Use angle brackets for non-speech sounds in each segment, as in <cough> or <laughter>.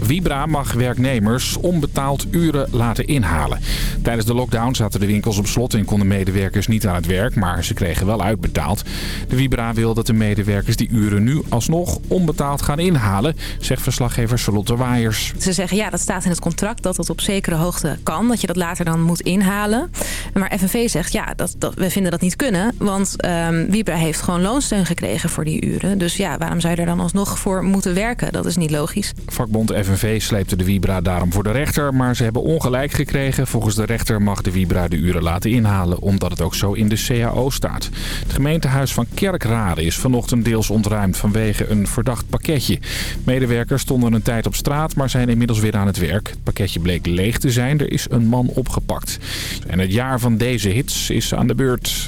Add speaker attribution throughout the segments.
Speaker 1: Vibra mag werknemers onbetaald uren laten inhalen. Tijdens de lockdown zaten de winkels op slot en konden medewerkers niet aan het werk, maar ze kregen wel uitbetaald. De Vibra wil dat de medewerkers die uren nu alsnog onbetaald gaan inhalen, zegt verslaggever Charlotte Waaiers.
Speaker 2: Ze zeggen ja, dat staat in het contract dat dat op zekere hoogte kan, dat je dat later dan moet inhalen. Maar FNV zegt ja, dat, dat, we vinden dat niet kunnen, want um, Vibra heeft gewoon loonsteun gekregen voor die uren. Dus ja, waarom zou je er dan alsnog voor moeten werken? Dat is niet logisch.
Speaker 1: Vakbond FNV sleepte de Vibra daarom voor de rechter, maar ze hebben ongelijk gekregen. Volgens de rechter mag de Vibra de uren laten inhalen, omdat het ook zo in de CAO staat. Het gemeentehuis van Kerkrade is vanochtend deels ontruimd vanwege een verdacht pakketje. Medewerkers stonden een tijd op straat, maar zijn inmiddels weer aan het werk. Het pakketje bleek leeg te zijn, er is een man opgepakt. En het jaar van deze hits is aan de beurt.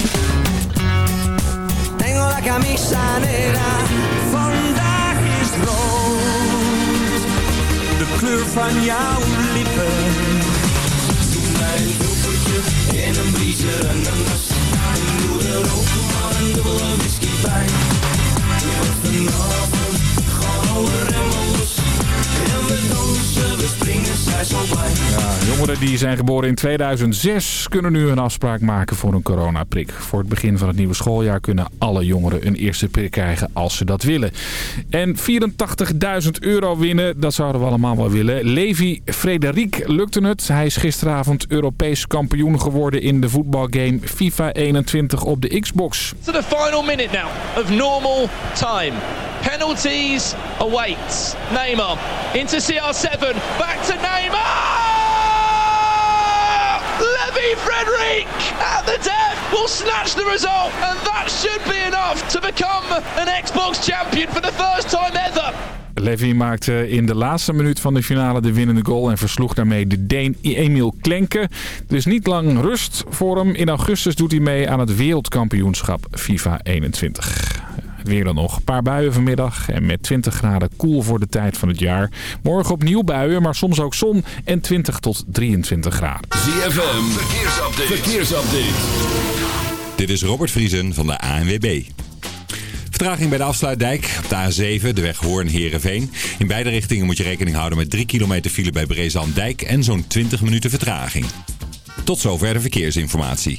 Speaker 3: Tengo la camisa kleur van jouw lippen. Doe mij een doelpuntje in een vriezer en een nas. Doe er ook maar een dubbele whisky bij. Doe het vanavond, gewoon remmen los. En we dansen,
Speaker 1: Jongeren die zijn geboren in 2006 kunnen nu een afspraak maken voor een coronaprik. Voor het begin van het nieuwe schooljaar kunnen alle jongeren een eerste prik krijgen als ze dat willen. En 84.000 euro winnen, dat zouden we allemaal wel willen. Levi Frederic lukte het. Hij is gisteravond Europees kampioen geworden in de voetbalgame FIFA 21 op de Xbox.
Speaker 4: To the final minute now of normal time. Penalties await. Neymar into CR7. Back to Neymar! Levy Frederic at the death will snatch the result. And that should be enough to become an Xbox champion for the first time ever.
Speaker 1: Levy maakte in de laatste minuut van de finale de winnende goal en versloeg daarmee de Deen Emil Klenke. Dus niet lang rust voor hem. In augustus doet hij mee aan het wereldkampioenschap FIFA 21. Het weer dan nog. Een paar buien vanmiddag en met 20 graden koel voor de tijd van het jaar. Morgen opnieuw buien, maar soms ook zon en 20 tot 23 graden.
Speaker 5: ZFM, verkeersupdate. verkeersupdate.
Speaker 6: Dit is Robert Vriesen van de ANWB. Vertraging bij de afsluitdijk op de A7, de weg Hoorn-Herenveen. In beide richtingen moet je rekening houden met 3 kilometer file bij Brezandijk en zo'n 20 minuten vertraging. Tot zover de verkeersinformatie.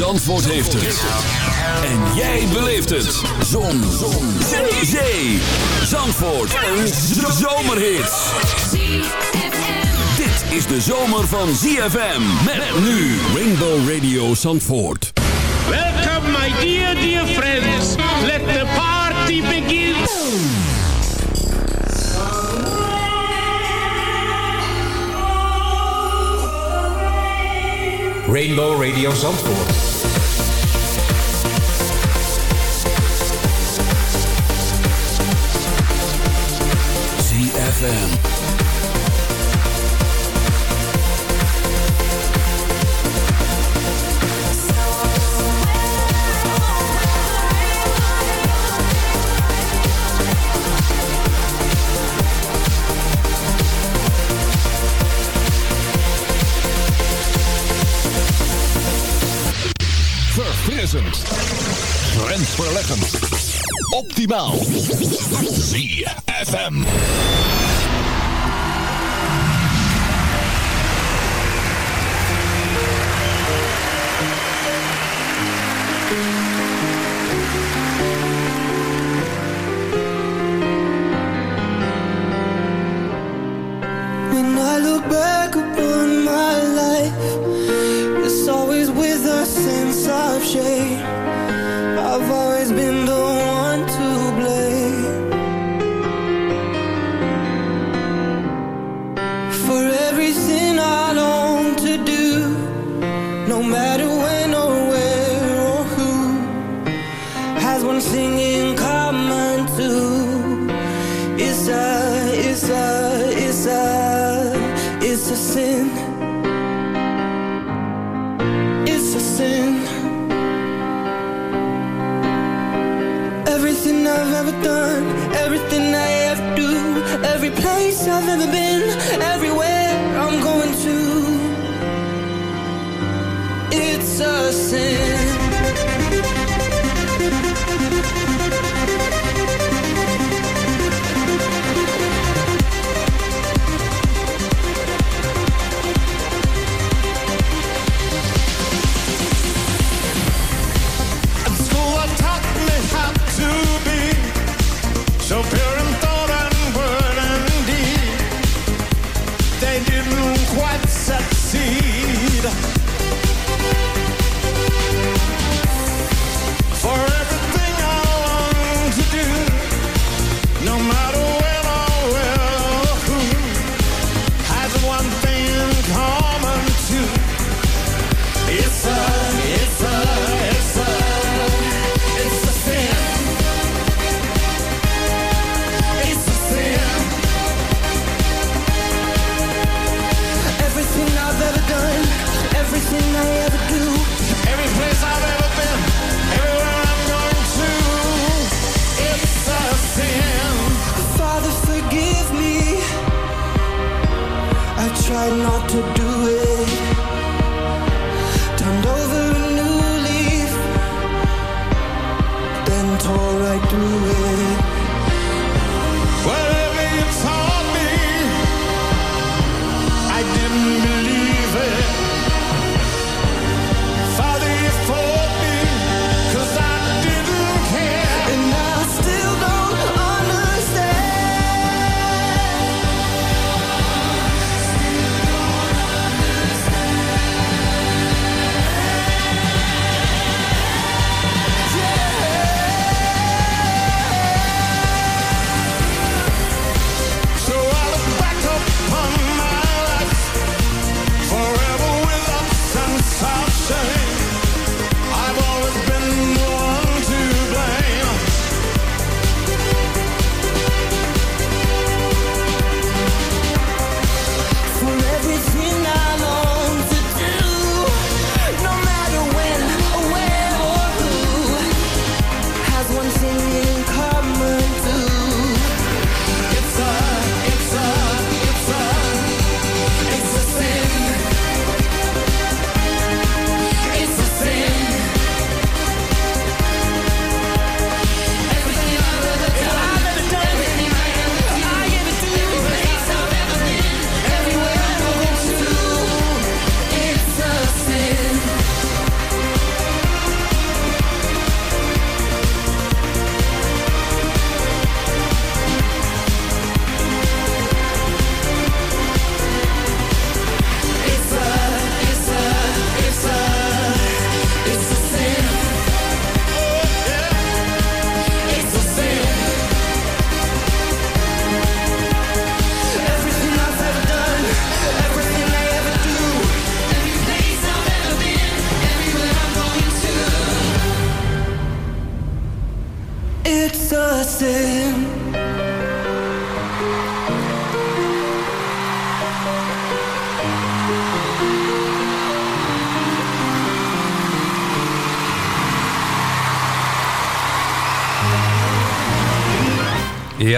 Speaker 5: Zandvoort heeft het. En jij beleeft het. Zon. Zon. Zee. Zee. Zandvoort. Een zomerhit. Dit is de zomer van ZFM. Met nu Rainbow Radio Zandvoort.
Speaker 7: Welcome, my dear, dear friends. Let the party begin.
Speaker 8: Rainbow Radio Zandvoort.
Speaker 9: Optimaal.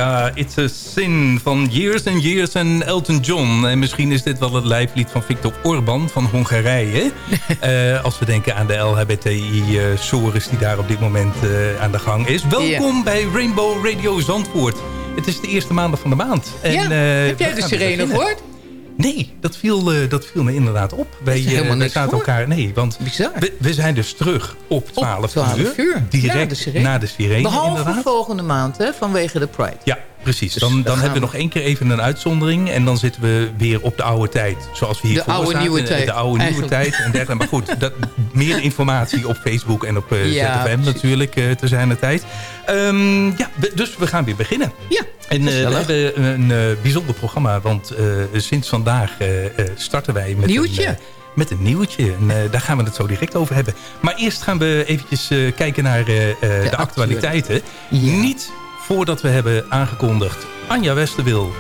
Speaker 10: Ja, It's a Sin van Years and Years en Elton John. En misschien is dit wel het lijflied van Viktor Orban van Hongarije. <laughs> Eh, als we denken aan de LHBTI-sores die daar op dit moment eh, aan de gang is. Welkom bij Rainbow Radio Zandvoort. Het is de eerste maandag van de maand. En,
Speaker 11: Ja,
Speaker 10: eh,
Speaker 11: heb jij de sirene gehoord?
Speaker 10: Nee, dat viel, eh, dat viel me inderdaad op. Wij,
Speaker 11: helemaal
Speaker 10: eh,
Speaker 11: niks
Speaker 10: zaten elkaar... Nee, want
Speaker 11: Bizar.
Speaker 10: we, we zijn dus terug op 12,
Speaker 11: 12
Speaker 10: uur.
Speaker 11: uur.
Speaker 10: Direct
Speaker 11: Ja, de sirene.
Speaker 10: na de sirene
Speaker 11: Behalve
Speaker 10: inderdaad.
Speaker 11: volgende maand, hè, vanwege de Pride.
Speaker 10: Ja, precies.
Speaker 11: Dus
Speaker 10: Dan,
Speaker 11: dan
Speaker 10: hebben we
Speaker 11: we.
Speaker 10: nog één keer even een uitzondering. En dan zitten we weer op de oude tijd. Zoals we hier
Speaker 11: De oude nieuwe tijd,
Speaker 10: De oude nieuwe
Speaker 11: eigenlijk.
Speaker 10: tijd. En dergelijke. Maar goed, dat, meer informatie op Facebook en op
Speaker 11: Ja,
Speaker 10: ZFM
Speaker 11: precies.
Speaker 10: natuurlijk eh te zijn de tijd. Ehm, ja, we- dus we gaan weer beginnen.
Speaker 11: Ja,
Speaker 10: En eh, we hebben een bijzonder programma. Want sinds vandaag starten wij met
Speaker 11: Nieuwtje.
Speaker 10: een... met een nieuwtje. En daar gaan we het zo direct over hebben. Maar eerst gaan we eventjes kijken naar eh, de, actualiteiten. Niet voordat we hebben aangekondigd... Anja Westerwil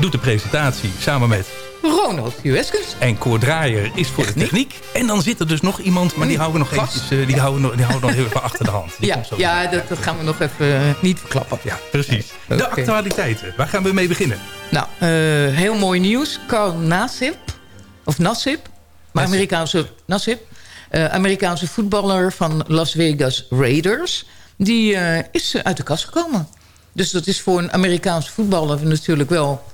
Speaker 10: doet de presentatie samen met...
Speaker 11: Ronald Jueskens.
Speaker 10: En Cor Draaier is voor de techniek. En dan zit er dus nog iemand, maar die houden we nog eventjes, eh, die houden die houden nog even achter de hand. Die
Speaker 11: Ja, ja dat, dat gaan we nog even eh, niet verklappen.
Speaker 10: ja, precies. De actualiteiten, waar gaan we mee beginnen?
Speaker 11: Nou, eh, heel mooi nieuws. Carl Nassib, of Nassib, maar Amerikaanse, Nassib, Amerikaanse voetballer van Las Vegas Raiders, die eh, is uit de kast gekomen. Dus dat is voor een Amerikaanse voetballer natuurlijk wel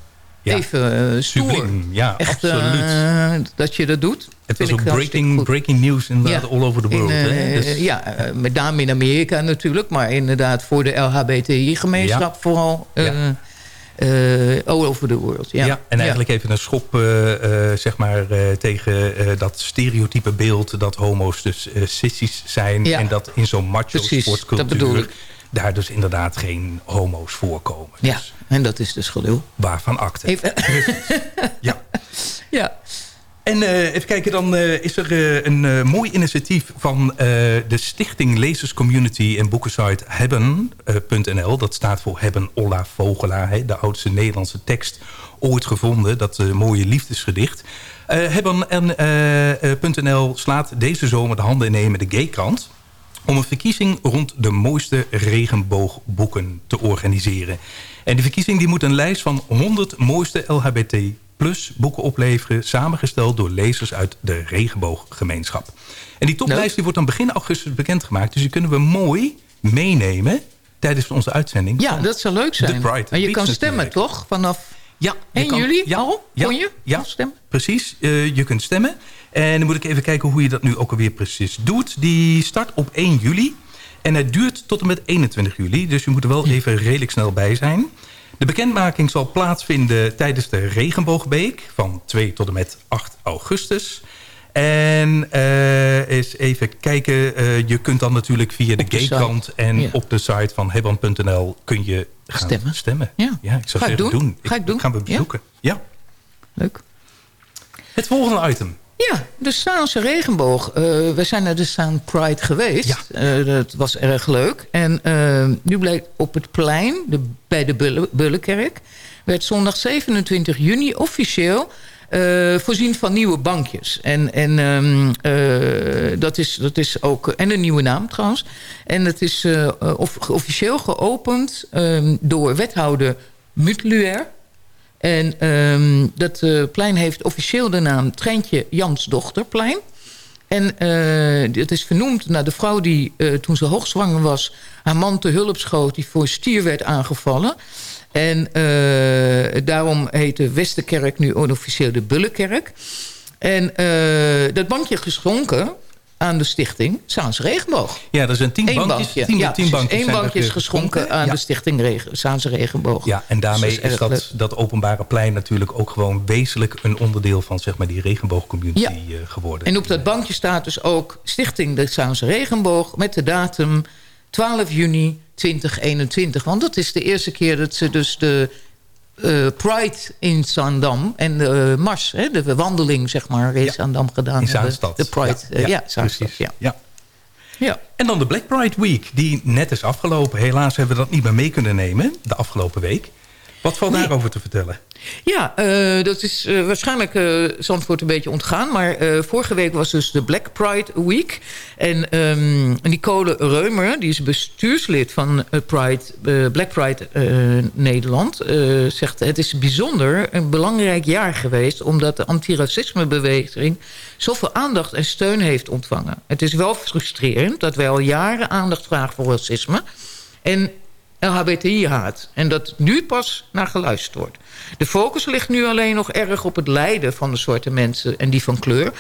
Speaker 10: Ja,
Speaker 11: even eh, stoer.
Speaker 10: Subliem, ja,
Speaker 11: Echt,
Speaker 10: absoluut.
Speaker 11: eh, dat je dat doet.
Speaker 10: Het was ook breaking, breaking news inderdaad
Speaker 11: Ja.
Speaker 10: all over the world.
Speaker 11: In,
Speaker 10: hè?
Speaker 11: eh,
Speaker 10: Dus-
Speaker 11: Ja, eh, met name in Amerika natuurlijk. Maar inderdaad voor de LHBTI-gemeenschap vooral. eh,
Speaker 10: Ja.
Speaker 11: Eh, all over the world. Ja,
Speaker 10: Ja, en eigenlijk even een schop eh, eh, zeg maar, tegen dat stereotype beeld... dat homo's dus sissies zijn...
Speaker 11: Ja.
Speaker 10: en dat in zo'n macho-sportcultuur...
Speaker 11: dat bedoel ik.
Speaker 10: daar dus inderdaad geen homo's voorkomen.
Speaker 11: Ja, en dat is dus gelul.
Speaker 10: Waarvan akte.
Speaker 11: Even,
Speaker 10: Ja. <laughs>
Speaker 11: ja.
Speaker 10: En eh, even kijken, dan eh, is er eh, een mooi initiatief van de Stichting Lezers Community en boekensite Hebben.nl. dat staat voor Hebben Olla Vogelaar, de oudste Nederlandse tekst ooit gevonden. Dat mooie liefdesgedicht. Hebben.nl slaat deze zomer de handen ineen met de Gaykrant om een verkiezing rond de mooiste regenboogboeken te organiseren. En die verkiezing die moet een lijst van 100 mooiste LHBT plus boeken opleveren... samengesteld door lezers uit de regenbooggemeenschap. En die toplijst die wordt dan begin augustus bekendgemaakt. Dus die kunnen we mooi meenemen tijdens onze uitzending.
Speaker 11: ja, dat zou leuk zijn. En je kan stemmen, toch? Vanaf
Speaker 10: Ja,
Speaker 11: 1
Speaker 10: kan-
Speaker 11: juli
Speaker 10: ja,
Speaker 11: al?
Speaker 10: ja,
Speaker 11: Kon je
Speaker 10: ja,
Speaker 11: stemmen?
Speaker 10: Precies, eh, je kunt stemmen. En dan moet ik even kijken hoe je dat nu ook alweer precies doet. Die start op 1 juli. En het duurt tot en met 21 juli. Dus je moet er wel even redelijk snel bij zijn. De bekendmaking zal plaatsvinden tijdens de Regenboogbeek... van 2 tot en met 8 augustus. En eh, eens even kijken. eh, je kunt dan natuurlijk via de
Speaker 11: site.
Speaker 10: en
Speaker 11: Ja.
Speaker 10: op de site van hebban.nl kun je gaan
Speaker 11: Stemmen.
Speaker 10: stemmen.
Speaker 11: Ja.
Speaker 10: ik zou
Speaker 11: Ga ik
Speaker 10: zeggen
Speaker 11: doen. Ga ik doen.
Speaker 10: Gaan we
Speaker 11: Ja.
Speaker 10: bezoeken. ja.
Speaker 11: Leuk.
Speaker 10: Het volgende item.
Speaker 11: Ja, de Saanse regenboog. Eh, we zijn naar de Saan Pride geweest. Eh, dat was erg leuk. En eh, nu blijkt op het plein, de, bij de Bulle, Bullenkerk... werd zondag 27 juni officieel voorzien van nieuwe bankjes. En, en, ehm, eh, dat, is, dat is ook... En een nieuwe naam trouwens. En het is of, officieel geopend ehm, door wethouder Mutluer... En ehm, dat eh, plein heeft officieel de naam Treintje Jansdochterplein. En eh het is vernoemd naar de vrouw die eh, toen ze hoogzwanger was... haar man te hulp schoot die voor stier werd aangevallen. En daarom heet de Westerkerk nu onofficieel de Bullenkerk. En dat bankje geschonken aan de stichting Saans Regenboog.
Speaker 10: Ja, er zijn tien
Speaker 11: Eén
Speaker 10: bankjes.
Speaker 11: bankje.
Speaker 10: Tien,
Speaker 11: ja,
Speaker 10: tien bankjes er,
Speaker 11: bankje is
Speaker 10: eh,
Speaker 11: geschonken aan de stichting Regen, Saanse Regenboog.
Speaker 10: Ja, en daarmee
Speaker 11: Dus dat
Speaker 10: is dat, dat openbare plein natuurlijk ook gewoon wezenlijk een onderdeel van zeg maar, die regenboogcommunity
Speaker 11: Ja.
Speaker 10: eh, geworden.
Speaker 11: En op dat bankje staat dus ook Stichting de Saanse Regenboog... met de datum 12 juni 2021. Want dat is de eerste keer dat ze dus de eh, Pride in Zaandam... en de Mars, hè, de wandeling zeg maar, in Zaandam gedaan
Speaker 10: in. Zaanstad.
Speaker 11: De Pride,
Speaker 10: Ja,
Speaker 11: eh, ja,
Speaker 10: ja,
Speaker 11: Zaanstad, ja.
Speaker 10: Ja.
Speaker 11: Ja.
Speaker 10: En dan de Black Pride Week, die net is afgelopen. Helaas hebben we dat niet meer mee kunnen nemen, de afgelopen week. Wat valt daarover te vertellen?
Speaker 11: Ja, eh, dat is eh, waarschijnlijk eh Zandvoort een beetje ontgaan. Maar vorige week was dus de Black Pride Week. En ehm, Nicole Reumer, die is bestuurslid van Pride, Black Pride Nederland... zegt het is bijzonder een belangrijk jaar geweest... omdat de antiracismebeweging zoveel aandacht en steun heeft ontvangen. Het is wel frustrerend dat wij al jaren aandacht vragen voor racisme... En LHBTI-haat. En dat nu pas naar geluisterd wordt. De focus ligt nu alleen nog erg op het lijden van de zwarte mensen en die van kleur.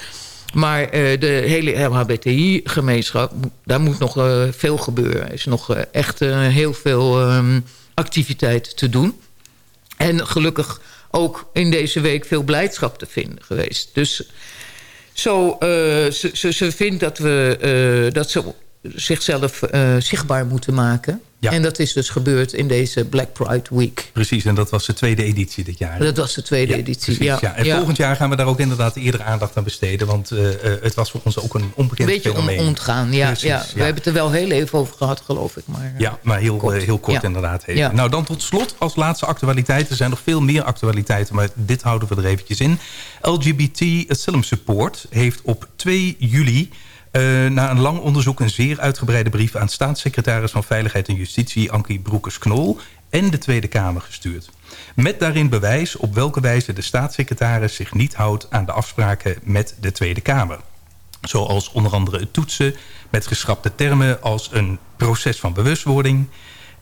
Speaker 11: Maar eh, de hele LHBTI-gemeenschap, daar moet nog eh, veel gebeuren. Er is nog eh, echt heel veel ehm, activiteit te doen. En gelukkig ook in deze week veel blijdschap te vinden geweest. Dus zo, ze, ze, ze vindt dat, we, dat ze zichzelf zichtbaar moeten maken.
Speaker 10: Ja.
Speaker 11: En dat is dus gebeurd in deze Black Pride Week.
Speaker 10: Precies, en dat was de tweede editie dit jaar.
Speaker 11: Dat was de tweede editie,
Speaker 10: Precies,
Speaker 11: ja.
Speaker 10: En volgend jaar gaan we daar ook inderdaad eerder aandacht aan besteden. Want eh, eh, het was voor ons ook een onbekend
Speaker 11: Een beetje om,
Speaker 10: fenomeen.
Speaker 11: ontgaan, ja,
Speaker 10: Precies,
Speaker 11: ja. We hebben het er wel heel even over gehad, geloof ik. Maar, eh,
Speaker 10: Ja, maar heel kort, heel kort inderdaad. Even.
Speaker 11: Ja.
Speaker 10: Nou, dan tot slot als laatste actualiteit. Er zijn nog veel meer actualiteiten, maar dit houden we er eventjes in. LGBT Asylum Support heeft op 2 juli... eh, na een lang onderzoek een zeer uitgebreide brief... aan staatssecretaris van Veiligheid en Justitie Ankie Broekers-Knol... en de Tweede Kamer gestuurd. Met daarin bewijs op welke wijze de staatssecretaris zich niet houdt... aan de afspraken met de Tweede Kamer. Zoals onder andere het toetsen met geschrapte termen als een proces van bewustwording.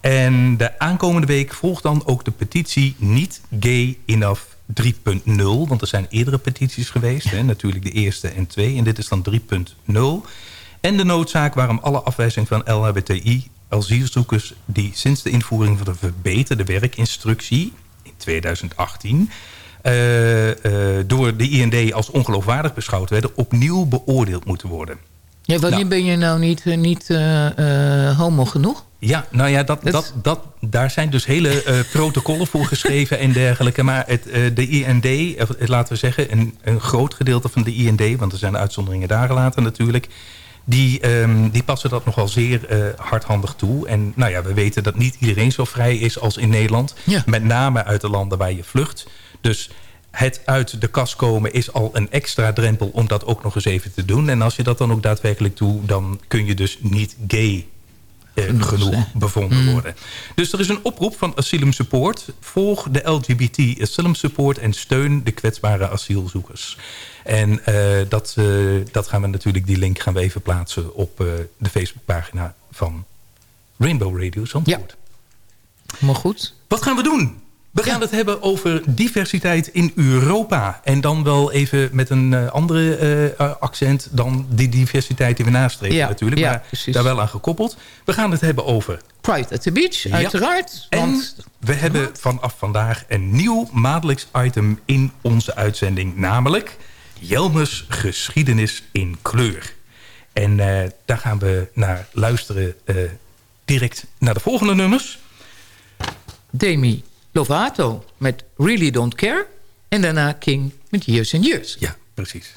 Speaker 10: En de aankomende week volgt dan ook de petitie Niet Gay Enough 3.0. Want er zijn eerdere petities geweest. Hè, natuurlijk de eerste en twee. En dit is dan 3.0. En de noodzaak waarom alle afwijzing van LHBTI asielzoekers... die sinds de invoering van de verbeterde werkinstructie in 2018... eh, eh, door de IND als ongeloofwaardig beschouwd werden... opnieuw beoordeeld moeten worden.
Speaker 11: Ja, wanneer
Speaker 10: Nou.
Speaker 11: ben je nou niet, eh, niet eh, eh, homo genoeg?
Speaker 10: Ja, nou ja, dat,
Speaker 11: Dat-
Speaker 10: dat, daar zijn dus hele eh, protocollen voor geschreven en dergelijke. Maar het, eh, de IND, eh, laten we zeggen, een, een groot gedeelte van de IND... want er zijn uitzonderingen daar gelaten natuurlijk... Die, ehm, die passen dat nogal zeer hardhandig toe. En nou ja, we weten dat niet iedereen zo vrij is als in Nederland.
Speaker 11: Ja.
Speaker 10: Met name uit de landen waar je vlucht. Dus het uit de kast komen is al een extra drempel om dat ook nog eens even te doen. En als je dat dan ook daadwerkelijk doet, dan kun je dus niet gay eh, genoeg bevonden worden. Dus er is een oproep van Asylum Support. Volg de LGBT Asylum Support en steun de kwetsbare asielzoekers. En eh, dat, eh, dat gaan we natuurlijk, die link gaan we even plaatsen op eh, de Facebookpagina van Rainbow Radio Zandvoort.
Speaker 11: Maar goed.
Speaker 10: Wat gaan we doen? We gaan het hebben over diversiteit in Europa. En dan wel even met een eh, andere eh, accent dan die diversiteit die we nastreven
Speaker 11: Ja,
Speaker 10: natuurlijk.
Speaker 11: ja,
Speaker 10: maar
Speaker 11: precies.
Speaker 10: daar wel aan gekoppeld. We gaan het hebben over...
Speaker 11: Pride at the Beach,
Speaker 10: Ja.
Speaker 11: uiteraard.
Speaker 10: En
Speaker 11: Want
Speaker 10: we hebben vanaf vandaag een nieuw maandelijks item in onze uitzending. Namelijk Jelmers geschiedenis in kleur. En eh, daar gaan we naar luisteren direct naar de volgende nummers.
Speaker 11: Demi Lovato met Really Don't Care. En daarna King met Years and Years.
Speaker 10: Ja, precies.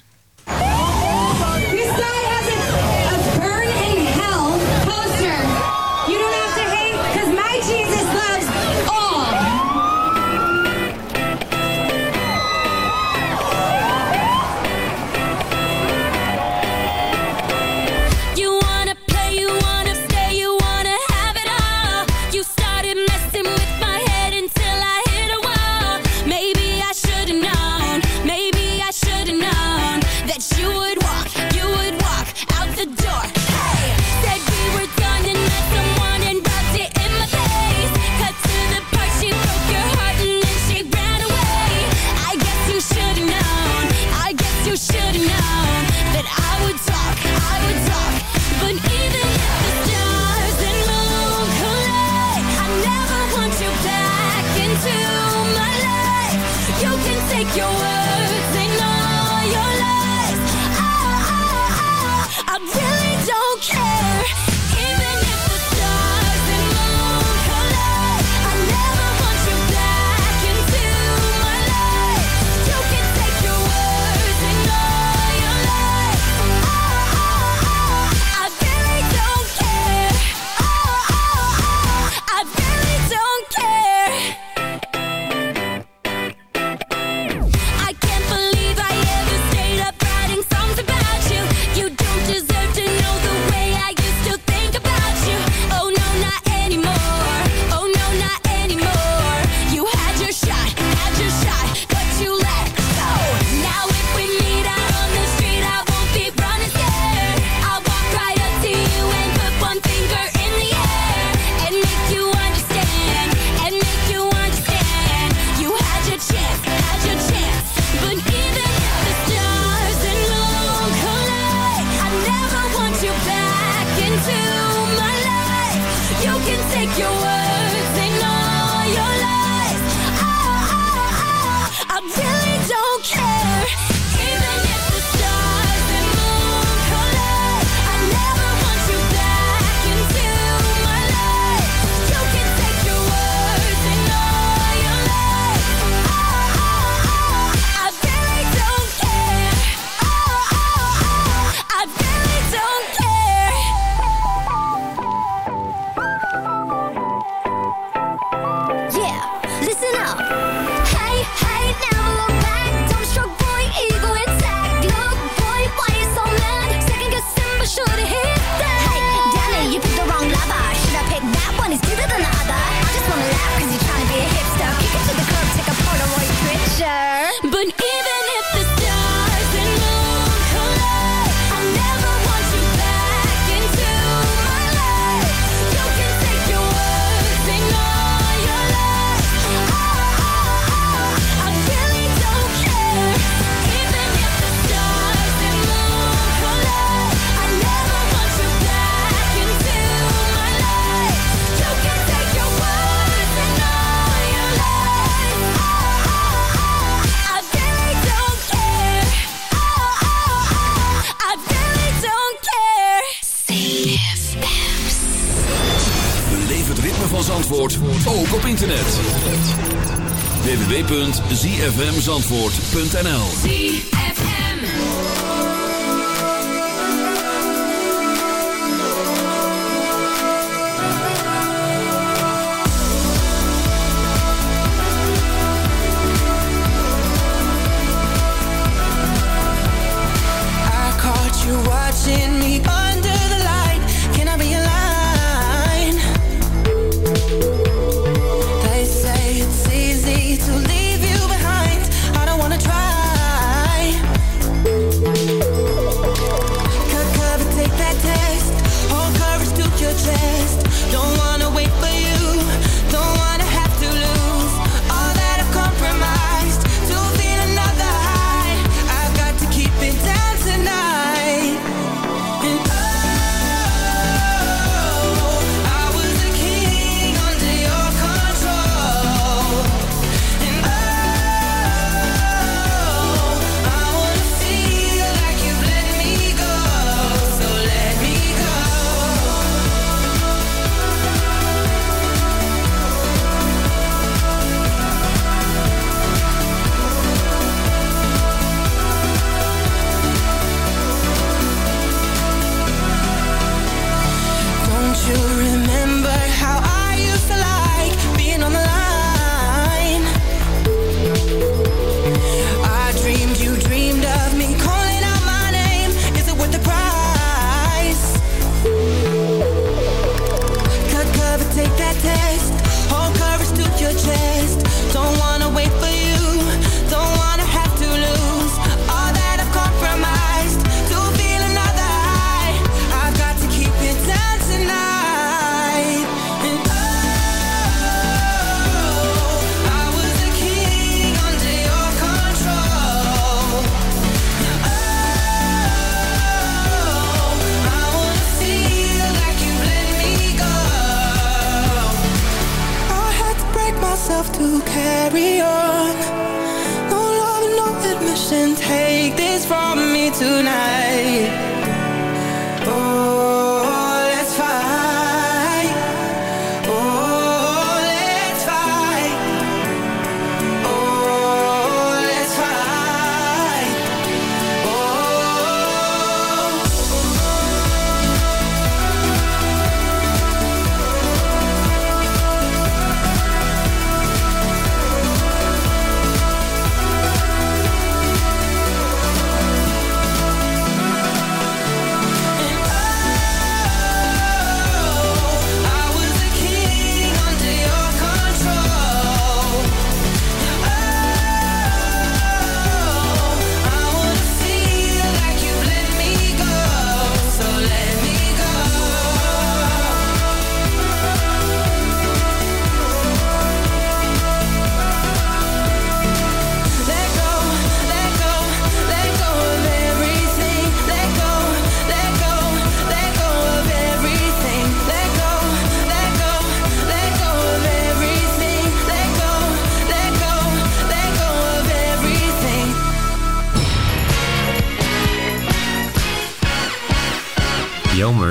Speaker 9: www.zfmzandvoort.nl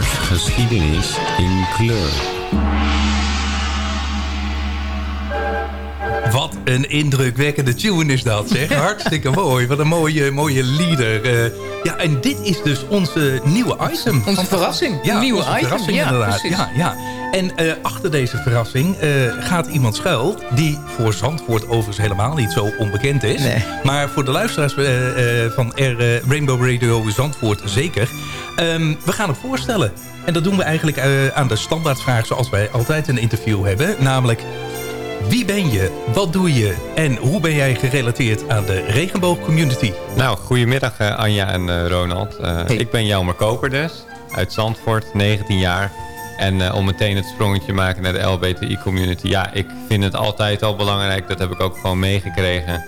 Speaker 12: geschiedenis in kleur.
Speaker 10: Wat een indrukwekkende tune is dat, zeg. <laughs> Hartstikke mooi. Wat een mooie, mooie leader. Eh, ja, en dit is dus onze nieuwe item.
Speaker 11: Onze verrassing.
Speaker 10: Ja,
Speaker 11: Een nieuwe
Speaker 10: onze
Speaker 11: item.
Speaker 10: verrassing
Speaker 11: Ja,
Speaker 10: inderdaad.
Speaker 11: precies.
Speaker 10: Ja, ja. En eh, achter deze verrassing eh, gaat iemand schuil... die voor Zandvoort overigens helemaal niet zo onbekend is. Maar voor de luisteraars van R, Rainbow Radio Zandvoort zeker. Ehm, we gaan het voorstellen. En dat doen we eigenlijk eh, aan de standaardvraag... zoals wij altijd een interview hebben. Namelijk... Wie ben je? Wat doe je? En hoe ben jij gerelateerd aan de regenboogcommunity?
Speaker 12: Nou, goedemiddag eh, Anja en eh, Ronald. Eh, Ik ben Jelmer Koper dus, uit Zandvoort, 19 jaar. En eh, om meteen het sprongetje te maken naar de LBTI-community. Ja, ik vind het altijd al belangrijk, dat heb ik ook gewoon meegekregen...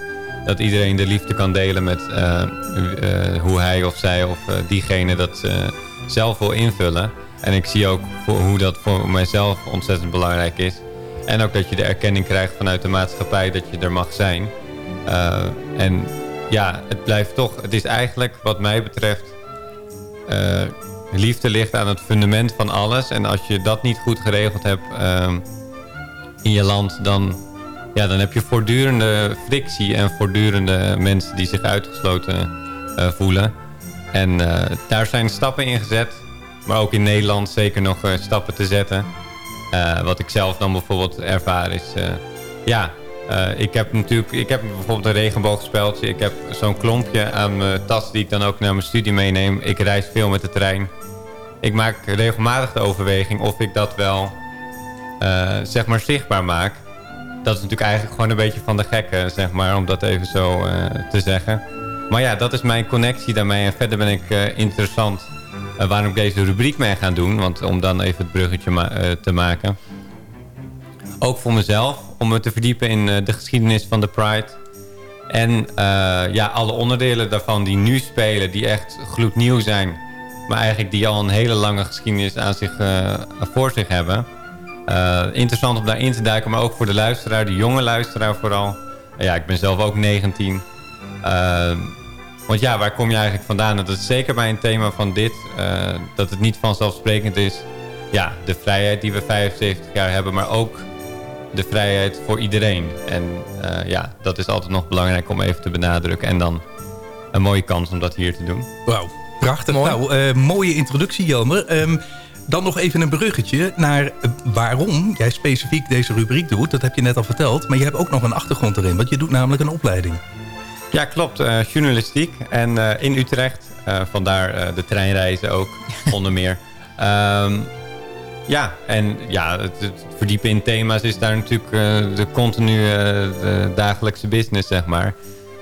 Speaker 12: dat iedereen de liefde kan delen met eh, eh, hoe hij of zij of eh, diegene dat zelf wil invullen. En ik zie ook hoe dat voor mijzelf ontzettend belangrijk is. En ook dat je de erkenning krijgt vanuit de maatschappij dat je er mag zijn. En ja, het blijft toch... Het is eigenlijk wat mij betreft... liefde ligt aan het fundament van alles. En als je dat niet goed geregeld hebt... in je land... dan, ja, dan heb je voortdurende frictie en voortdurende mensen die zich uitgesloten eh, voelen. En eh, daar zijn stappen in gezet. Maar ook in Nederland zeker nog eh, stappen te zetten. Wat ik zelf dan bijvoorbeeld ervaar is... ja, ik heb natuurlijk ik heb bijvoorbeeld een regenboogspeltje. Ik heb zo'n klompje aan mijn tas die ik dan ook naar mijn studie meeneem. Ik reis veel met de trein. Ik maak regelmatig de overweging of ik dat wel zeg maar zichtbaar maak. Dat is natuurlijk eigenlijk gewoon een beetje van de gekken, zeg maar, om dat even zo eh, te zeggen. Maar ja, dat is mijn connectie daarmee. En verder ben ik eh, interessant eh, waarom ik deze rubriek mee ga doen. Want om dan even het bruggetje te maken. Ook voor mezelf, om me te verdiepen in de geschiedenis van de Pride. En ja, alle onderdelen daarvan die nu spelen, die echt gloednieuw zijn. Maar eigenlijk die al een hele lange geschiedenis aan zich, voor zich hebben. Eh, interessant om daarin te duiken, maar ook voor de luisteraar, de jonge luisteraar vooral. ja, ik ben zelf ook 19. Eh, want ja, waar kom je eigenlijk vandaan? En dat is zeker bij een thema van dit, eh, dat het niet vanzelfsprekend is. Ja, de vrijheid die we 75 jaar hebben, maar ook de vrijheid voor iedereen. En eh, ja, dat is altijd nog belangrijk om even te benadrukken. En dan een mooie kans om dat hier te doen.
Speaker 10: Wauw, prachtig. Nou, eh, mooie introductie, Jelmer. Ehm, dan nog even een bruggetje naar eh, waarom jij specifiek deze rubriek doet. Dat heb je net al verteld. Maar je hebt ook nog een achtergrond erin. Want je doet namelijk een opleiding.
Speaker 12: Ja, klopt. eh, journalistiek. En eh, in Utrecht. Vandaar de treinreizen ook, <laughs> onder meer. Ehm, ja, en ja, het, het verdiepen in thema's is daar natuurlijk de continue de dagelijkse business, zeg maar.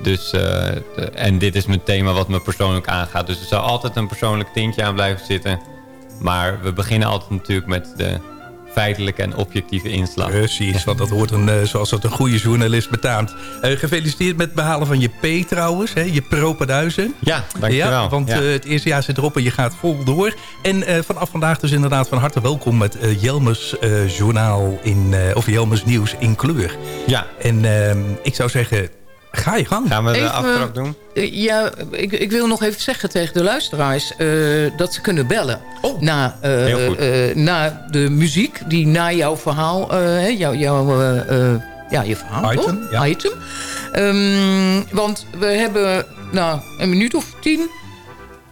Speaker 12: Dus, de- en dit is mijn thema wat me persoonlijk aangaat. Dus er zal altijd een persoonlijk tintje aan blijven zitten. Maar we beginnen altijd natuurlijk met de feitelijke en objectieve inslag.
Speaker 10: Precies, want dat hoort een, eh, zoals dat een goede journalist betaamt. Eh, gefeliciteerd met het behalen van je P trouwens, hè, je propenduizen.
Speaker 12: Ja, dankjewel.
Speaker 10: Ja, want
Speaker 12: Ja.
Speaker 10: eh, het eerste jaar zit erop en je gaat vol door. En vanaf vandaag dus inderdaad van harte welkom met Jelmers Journaal in, of Jelmers Nieuws in kleur.
Speaker 12: Ja.
Speaker 10: En ehm, ik zou zeggen, ga je gang.
Speaker 12: Gaan we de
Speaker 11: Even,
Speaker 12: aftrap doen?
Speaker 11: eh, Ja, ik, ik wil nog even zeggen tegen de luisteraars... eh, dat ze kunnen bellen na, eh, eh, na de muziek... die na jouw verhaal, eh, hè, jouw, jouw, ja, je verhaal,
Speaker 10: Item,
Speaker 11: toch?
Speaker 10: ja.
Speaker 11: Item. Ehm, want we hebben nou, een minuut of tien...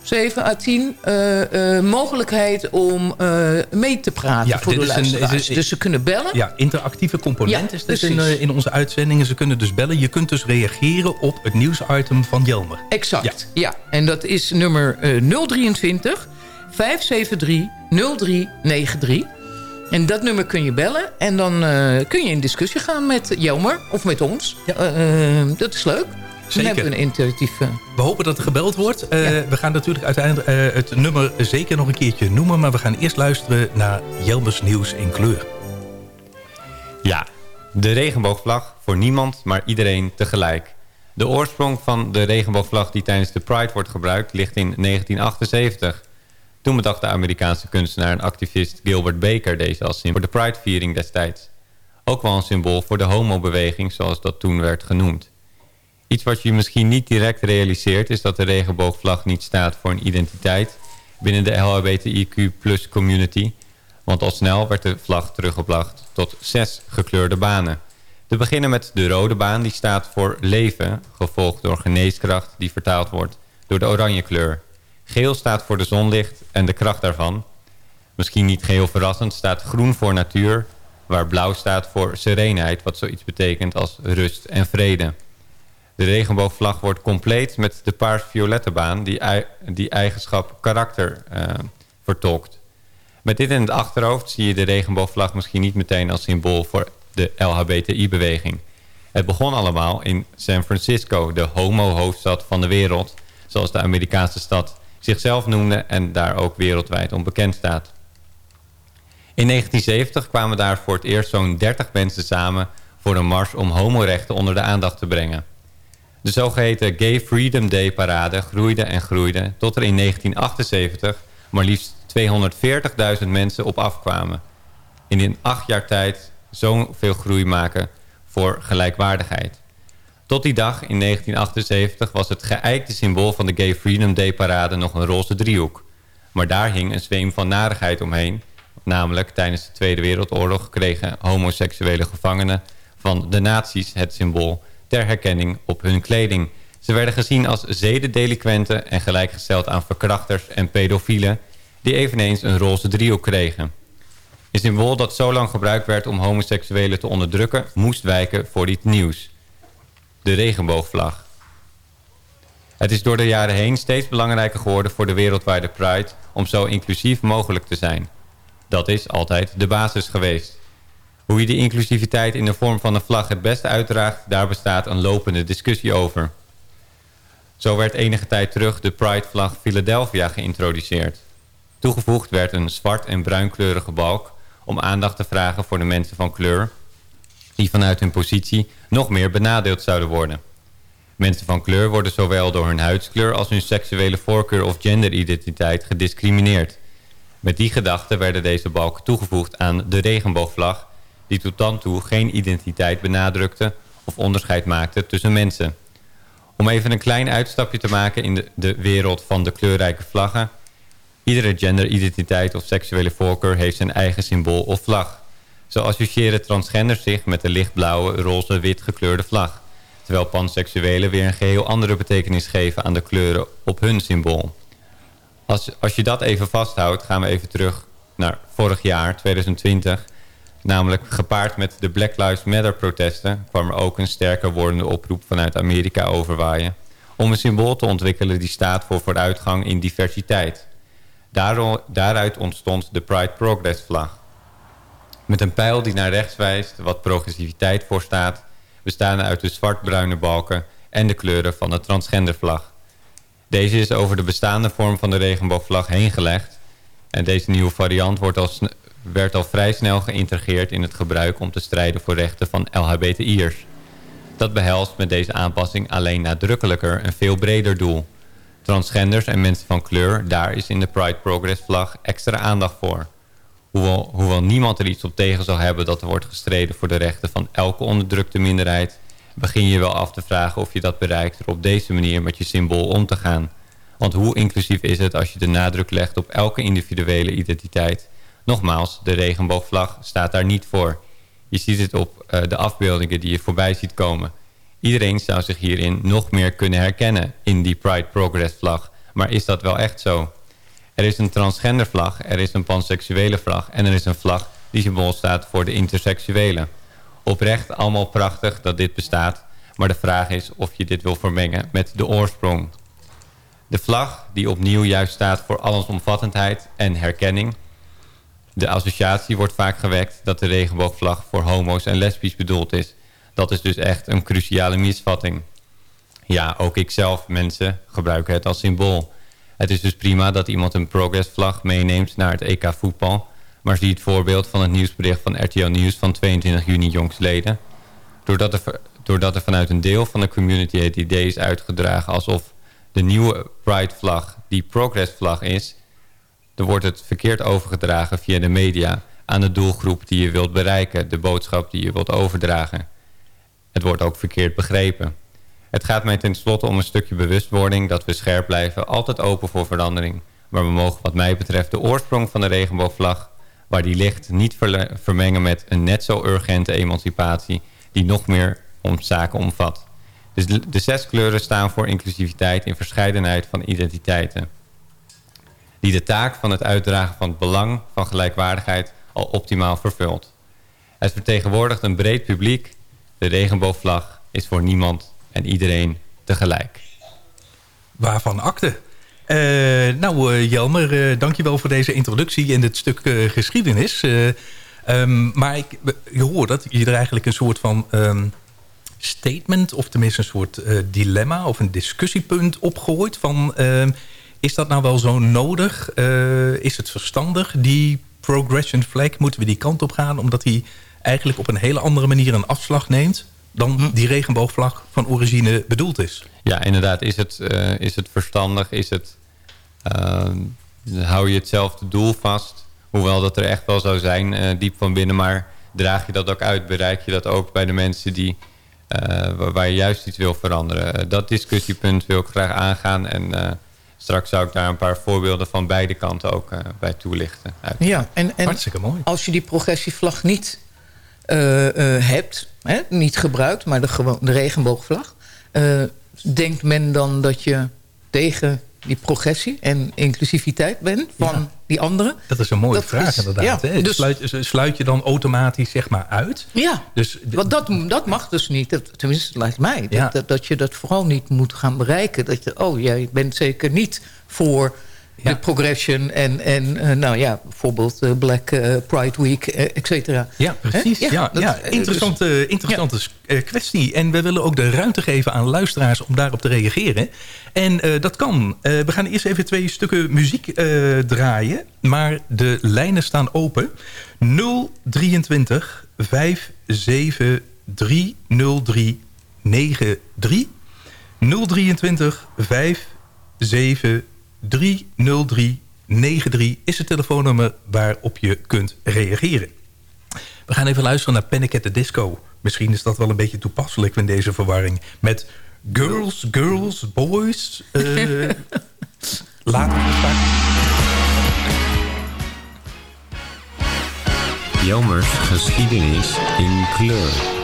Speaker 11: 7 à 10 eh, eh, mogelijkheid om eh, mee te praten
Speaker 10: Ja,
Speaker 11: voor de
Speaker 10: een-
Speaker 11: luisteraars.
Speaker 10: is
Speaker 11: dus ze kunnen bellen.
Speaker 10: Ja, interactieve component
Speaker 11: Ja,
Speaker 10: is dit in, onze uitzendingen. Ze kunnen dus bellen. Je kunt dus reageren op het nieuwsitem van Jelmer.
Speaker 11: Exact, ja. En dat is nummer eh, 023 573 0393. En dat nummer kun je bellen. En dan kun je in discussie gaan met Jelmer of met ons. Dat is leuk.
Speaker 10: Zeker.
Speaker 11: hebben we een interactief... eh,
Speaker 10: We hopen dat er gebeld wordt. Eh, We gaan natuurlijk uiteindelijk eh, het nummer zeker nog een keertje noemen. Maar we gaan eerst luisteren naar Jelmers Nieuws in kleur.
Speaker 12: Ja, de regenboogvlag voor niemand, maar iedereen tegelijk. De oorsprong van de regenboogvlag die tijdens de Pride wordt gebruikt... ligt in 1978. Toen bedacht de Amerikaanse kunstenaar en activist Gilbert Baker... deze als symbool voor de Pride-viering destijds. Ook wel een symbool voor de homobeweging, zoals dat toen werd genoemd. Iets wat je misschien niet direct realiseert... is dat de regenboogvlag niet staat voor een identiteit... binnen de LHBTIQ community... Want al snel werd de vlag teruggebracht tot zes gekleurde banen. Te beginnen met de rode baan, die staat voor leven... gevolgd door geneeskracht, die vertaald wordt door de oranje kleur. Geel staat voor de zonlicht en de kracht daarvan. Misschien niet geheel verrassend staat groen voor natuur... waar blauw staat voor serenheid, wat zoiets betekent als rust en vrede. De regenboogvlag wordt compleet met de paars-violette baan... die, die eigenschap karakter eh, vertolkt. Met dit in het achterhoofd zie je de regenboogvlag misschien niet meteen als symbool voor de LHBTI-beweging. Het begon allemaal in San Francisco, de homo-hoofdstad van de wereld, zoals de Amerikaanse stad zichzelf noemde en daar ook wereldwijd om bekend staat. In 1970 kwamen daar voor het eerst zo'n 30 mensen samen voor een mars om homorechten onder de aandacht te brengen. De zogeheten Gay Freedom Day parade groeide en groeide tot er in 1978 maar liefst 240.000 mensen op afkwamen. In in acht jaar tijd zoveel groei maken voor gelijkwaardigheid. Tot die dag in 1978 was het geëikte symbool van de Gay Freedom Day parade nog een roze driehoek. Maar daar hing een zweem van narigheid omheen, Namelijk tijdens de Tweede Wereldoorlog kregen homoseksuele gevangenen van de nazi's het symbool ter herkenning op hun kleding. Ze werden gezien als zedendelinquenten en gelijkgesteld aan verkrachters en pedofielen... die eveneens een roze driehoek kregen. Een symbool dat zo lang gebruikt werd om homoseksuelen te onderdrukken... moest wijken voor iets nieuws. De regenboogvlag. Het is door de jaren heen steeds belangrijker geworden voor de wereldwijde Pride... om zo inclusief mogelijk te zijn. Dat is altijd de basis geweest. Hoe je die inclusiviteit in de vorm van een vlag het beste uitdraagt... daar bestaat een lopende discussie over. Zo werd enige tijd terug de Pride-vlag Philadelphia geïntroduceerd. Toegevoegd werd een zwart- en bruinkleurige balk... om aandacht te vragen voor de mensen van kleur... die vanuit hun positie nog meer benadeeld zouden worden. Mensen van kleur worden zowel door hun huidskleur... als hun seksuele voorkeur of genderidentiteit gediscrimineerd. Met die gedachte werden deze balken toegevoegd aan de regenboogvlag... die tot dan toe geen identiteit benadrukte of onderscheid maakte tussen mensen. Om even een klein uitstapje te maken in de, de wereld van de kleurrijke vlaggen... Iedere genderidentiteit of seksuele voorkeur heeft zijn eigen symbool of vlag. Zo associëren transgenders zich met de lichtblauwe, roze, wit gekleurde vlag. Terwijl panseksuelen weer een geheel andere betekenis geven aan de kleuren op hun symbool. Als, als je dat even vasthoudt, gaan we even terug naar vorig jaar, 2020. Namelijk gepaard met de Black Lives Matter protesten... kwam er ook een sterker wordende oproep vanuit Amerika overwaaien... om een symbool te ontwikkelen die staat voor vooruitgang in diversiteit. Daaruit ontstond de Pride Progress vlag. Met een pijl die naar rechts wijst, wat progressiviteit voorstaat... bestaande uit de zwart-bruine balken en de kleuren van de transgendervlag. Deze is over de bestaande vorm van de regenboogvlag heen gelegd... en deze nieuwe variant wordt al sne- werd al vrij snel geïntegreerd in het gebruik... om te strijden voor rechten van LHBTI'ers. Dat behelst met deze aanpassing alleen nadrukkelijker een veel breder doel. Transgenders en mensen van kleur, daar is in de Pride Progress vlag extra aandacht voor. Hoewel, hoewel niemand er iets op tegen zal hebben dat er wordt gestreden voor de rechten van elke onderdrukte minderheid, begin je wel af te vragen of je dat bereikt door op deze manier met je symbool om te gaan. Want hoe inclusief is het als je de nadruk legt op elke individuele identiteit? Nogmaals, de regenboogvlag staat daar niet voor. Je ziet het op eh, de afbeeldingen die je voorbij ziet komen. Iedereen zou zich hierin nog meer kunnen herkennen in die Pride Progress vlag. Maar is dat wel echt zo? Er is een transgender vlag, er is een panseksuele vlag... en er is een vlag die symbool staat voor de interseksuelen. Oprecht allemaal prachtig dat dit bestaat... maar de vraag is of je dit wil vermengen met de oorsprong. De vlag die opnieuw juist staat voor allesomvattendheid en herkenning... De associatie wordt vaak gewekt dat de regenboogvlag voor homo's en lesbisch bedoeld is. Dat is dus echt een cruciale misvatting. Ja, ook ik zelf, mensen, gebruiken het als symbool. Het is dus prima dat iemand een progressvlag meeneemt naar het EK voetbal... maar zie het voorbeeld van het nieuwsbericht van RTL Nieuws van 22 juni jongstleden. Doordat er, doordat er vanuit een deel van de community het idee is uitgedragen... alsof de nieuwe Pride-vlag die progressvlag is... dan wordt het verkeerd overgedragen via de media... aan de doelgroep die je wilt bereiken, de boodschap die je wilt overdragen. Het wordt ook verkeerd begrepen. Het gaat mij tenslotte om een stukje bewustwording... dat we scherp blijven, altijd open voor verandering. Maar we mogen wat mij betreft de oorsprong van de regenboogvlag... waar die ligt niet vermengen met een net zo urgente emancipatie... die nog meer om zaken omvat. Dus de zes kleuren staan voor inclusiviteit in verscheidenheid van identiteiten. Die de taak van het uitdragen van het belang van gelijkwaardigheid al optimaal vervult. Het vertegenwoordigt een breed publiek. De regenboogvlag is voor niemand en iedereen tegelijk.
Speaker 10: Waarvan akte. Eh, nou, eh, Jelmer, eh, dankjewel voor deze introductie in dit stuk geschiedenis. Eh, ehm, maar ik, je hoort dat je er eigenlijk een soort van ehm, statement... of tenminste een soort dilemma of een discussiepunt opgooit... van ehm, is dat nou wel zo nodig? Eh, is het verstandig? Die progression flag, moeten we die kant op gaan... omdat die eigenlijk op een hele andere manier een afslag neemt... dan die regenboogvlag van origine bedoeld is.
Speaker 12: Ja, inderdaad. Is het, eh, is het verstandig? Is het, eh, hou je hetzelfde doel vast? Hoewel dat er echt wel zou zijn, diep van binnen. Maar draag je dat ook uit? Bereik je dat ook bij de mensen die, waar, je juist iets wil veranderen? Dat discussiepunt wil ik graag aangaan. En
Speaker 13: straks zou ik daar een paar voorbeelden van beide kanten ook eh, bij toelichten.
Speaker 11: Ja, en, en
Speaker 10: Hartstikke mooi.
Speaker 11: als je die progressievlag niet eh, eh, hebt, hè, niet gebruikt, maar de, gewoon- de regenboogvlag... eh, denkt men dan dat je tegen die progressie en inclusiviteit bent van die anderen?
Speaker 10: Dat is een mooie
Speaker 11: Dat
Speaker 10: vraag
Speaker 11: is-
Speaker 10: inderdaad.
Speaker 11: ja,
Speaker 10: hè?
Speaker 11: dus-
Speaker 10: sluit, sluit je dan automatisch zeg maar uit?
Speaker 11: Ja,
Speaker 10: Dus
Speaker 11: want dat, dat mag dus niet. Dat, tenminste, lijkt mij.
Speaker 10: Ja.
Speaker 11: dat, dat je dat vooral niet moet gaan bereiken. Dat je, oh, jij bent zeker niet voor de progression... en, en eh, nou ja, bijvoorbeeld eh, Black eh, Pride Week, et cetera.
Speaker 10: Ja, precies. Ja, ja,
Speaker 11: dat,
Speaker 10: interessante, interessante eh, kwestie. En we willen ook de ruimte geven aan luisteraars om daarop te reageren. En dat kan. We gaan eerst even twee stukken muziek draaien. Maar de lijnen staan open. 023 57 303 93 023 57 303 93 is het telefoonnummer waarop je kunt reageren. We gaan even luisteren naar Panic the Disco. Misschien is dat wel een beetje toepasselijk in deze verwarring. Met Girls, Girls, Boys. eh <laughs> later
Speaker 13: Jelmers geschiedenis in kleur.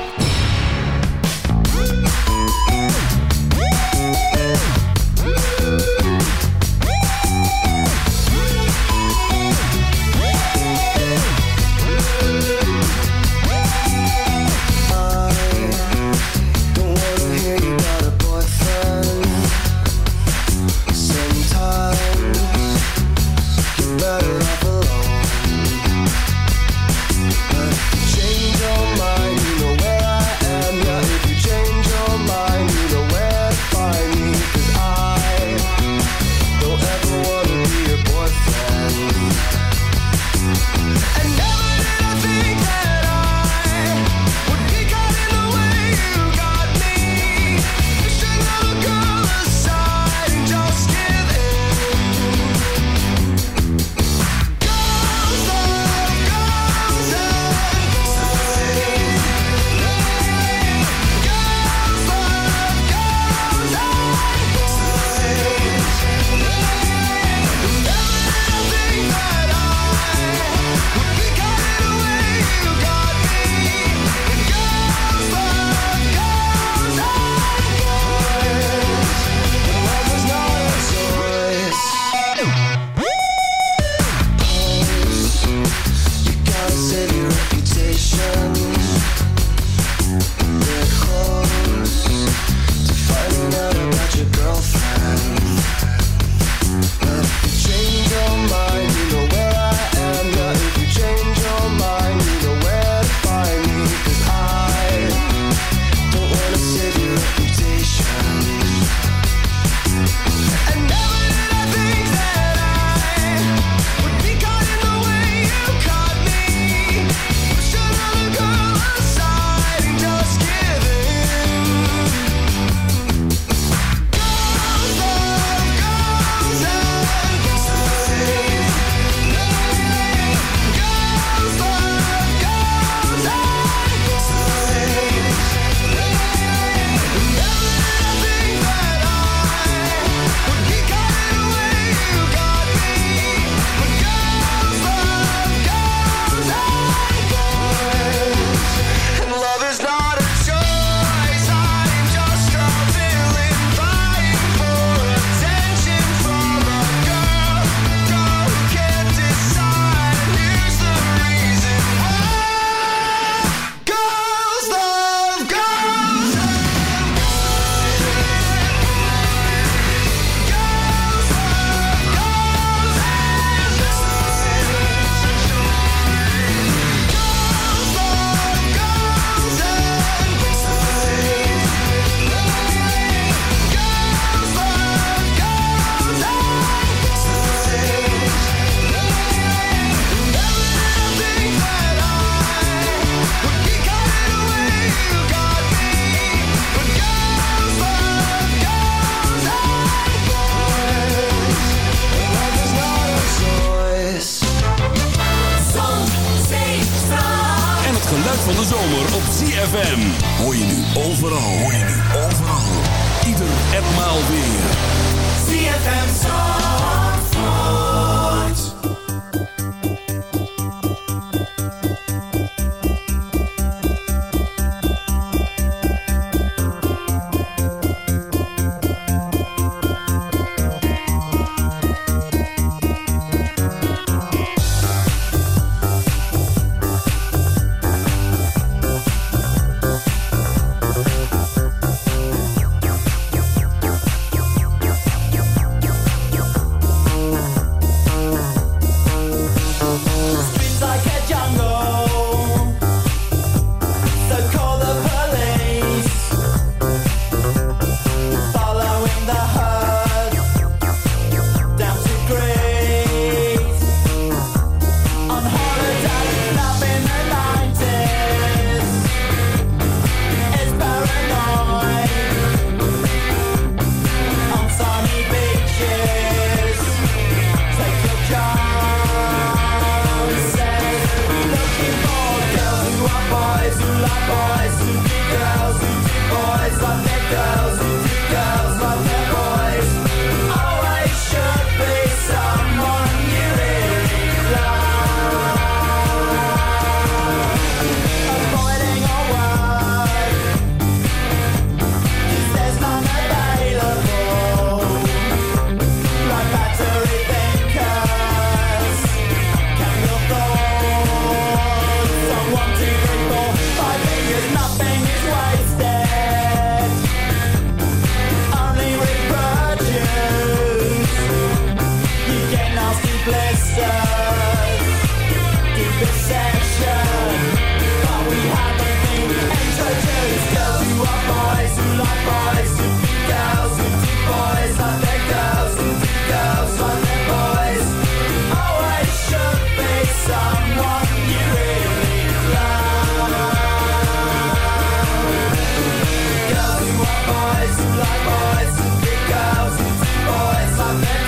Speaker 14: out.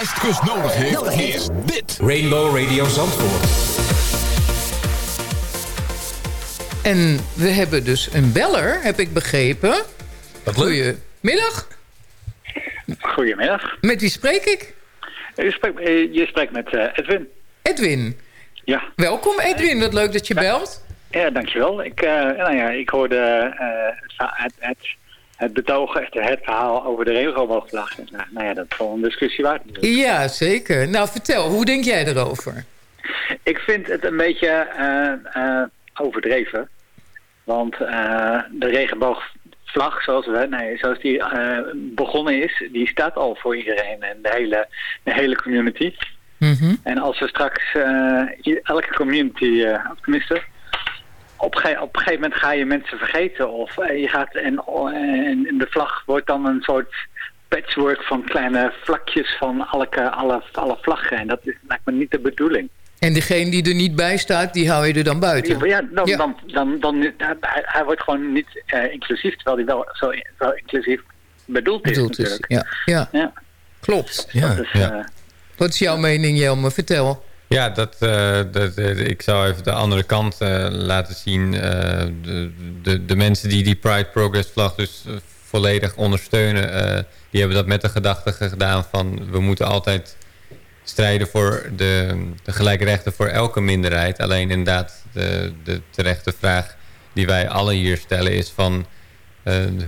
Speaker 8: Westkust nodig heeft, nodig heeft. is.
Speaker 5: Rainbow Radio Zandvoort.
Speaker 11: En we hebben dus een beller, heb ik begrepen.
Speaker 10: Wat leuk.
Speaker 11: Goedemiddag.
Speaker 15: Goedemiddag.
Speaker 11: Met wie spreek ik?
Speaker 15: Eh, je spreekt, je met eh, Edwin.
Speaker 11: Edwin.
Speaker 15: Ja.
Speaker 11: Welkom Edwin, wat leuk dat je ja. belt.
Speaker 15: Ja, dankjewel. Ik, eh, nou ja, ik hoorde het betoog, het, verhaal over de regenboogvlag. Nou, nou ja, dat is wel een discussie waard.
Speaker 11: Ja, zeker. Nou, vertel, hoe denk jij erover?
Speaker 15: Ik vind het een beetje eh, eh, overdreven. Want eh, de regenboogvlag, zoals, we, zoals die begonnen is, die staat al voor iedereen en de hele, de hele community.
Speaker 11: Mhm.
Speaker 15: En als we straks elke community, afmisten. tenminste op, ge- op een gegeven moment ga je mensen vergeten. Of eh, je gaat en, en, en de vlag wordt dan een soort patchwork van kleine vlakjes van alle, alle, alle vlaggen. En dat is, lijkt me niet de bedoeling.
Speaker 11: En degene die er niet bij staat, die hou je er dan buiten.
Speaker 15: Ja, dan, Dan, dan, dan, hij, hij wordt gewoon niet eh, inclusief, terwijl hij wel zo, zo inclusief bedoeld is
Speaker 11: Bedoeld is,
Speaker 15: natuurlijk.
Speaker 11: ja. ja.
Speaker 15: Ja.
Speaker 11: Klopt.
Speaker 10: Ja,
Speaker 15: Dus,
Speaker 12: ja.
Speaker 15: eh,
Speaker 11: Wat is jouw mening, Jelme? Vertel.
Speaker 12: Ja, dat, eh, dat, eh, ik zou even de andere kant eh, laten zien. De, de, de mensen die die Pride Progress vlag dus volledig ondersteunen... die hebben dat met de gedachte gedaan van... we moeten altijd strijden voor de, de gelijke rechten voor elke minderheid. Alleen inderdaad de, de terechte vraag die wij alle hier stellen is van...